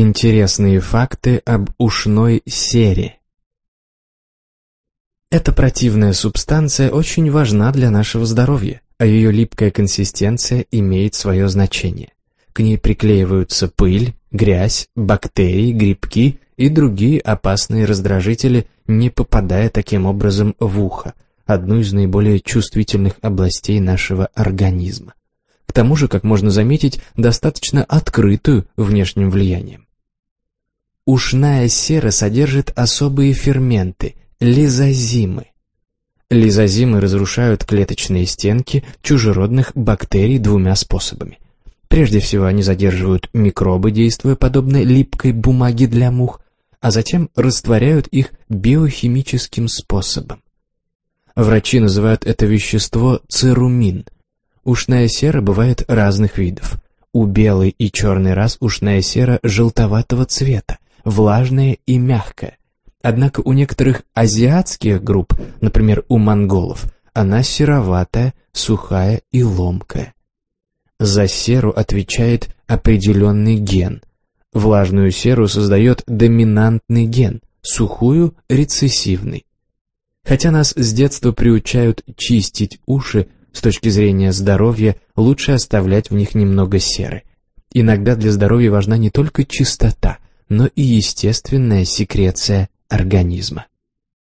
Интересные факты об ушной сере. Эта противная субстанция очень важна для нашего здоровья, а ее липкая консистенция имеет свое значение. К ней приклеиваются пыль, грязь, бактерии, грибки и другие опасные раздражители, не попадая таким образом в ухо, одну из наиболее чувствительных областей нашего организма. К тому же, как можно заметить, достаточно открытую внешним влиянием. Ушная сера содержит особые ферменты – лизозимы. Лизозимы разрушают клеточные стенки чужеродных бактерий двумя способами. Прежде всего они задерживают микробы, действуя подобно липкой бумаге для мух, а затем растворяют их биохимическим способом. Врачи называют это вещество церумин – Ушная сера бывает разных видов. У белой и черной рас ушная сера желтоватого цвета, влажная и мягкая. Однако у некоторых азиатских групп, например, у монголов, она сероватая, сухая и ломкая. За серу отвечает определенный ген. Влажную серу создает доминантный ген, сухую – рецессивный. Хотя нас с детства приучают чистить уши, с точки зрения здоровья лучше оставлять в них немного серы. Иногда для здоровья важна не только чистота, но и естественная секреция организма.